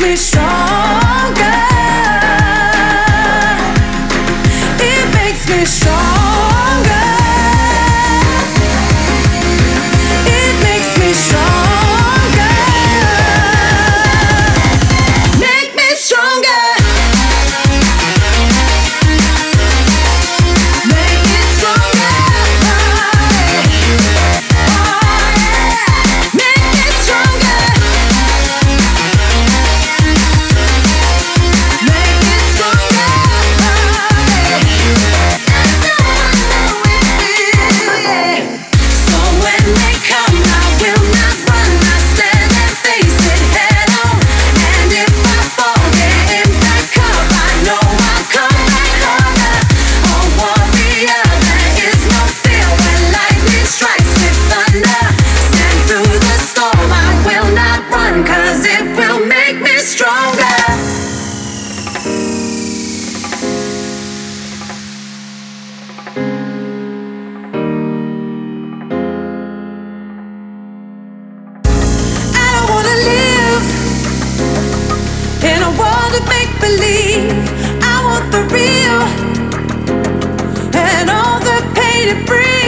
makes me strong. believe I want the real and all the pain it brings.